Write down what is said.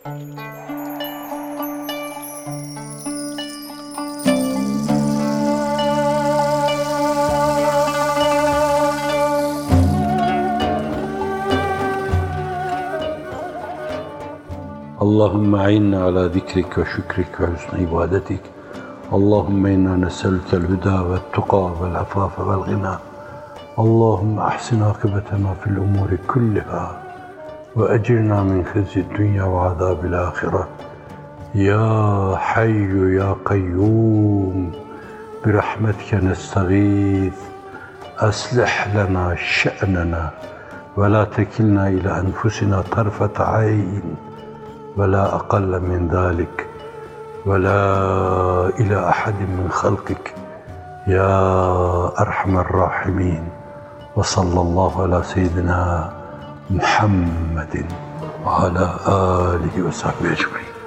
اللهم أعنا على ذكرك وشكرك وحسن عبادتك. اللهم إنا نسألك الهدى والتقى والعفاف والغنى. اللهم أحسن عاقبتنا في الأمور كلها. وأجرنا من خزي الدنيا وعذاب الآخرة. يا حي يا قيوم برحمتك نستغيث. أصلح لنا شأننا ولا تكلنا إلى أنفسنا طرفة عين ولا أقل من ذلك. ولا إلى أحد من خلقك. يا أرحم الراحمين. وصلى الله على سيدنا محمد وعلى آله وصحبه أجمعين.